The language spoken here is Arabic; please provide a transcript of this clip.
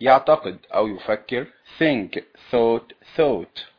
يعتقد أو يفكر think thought thought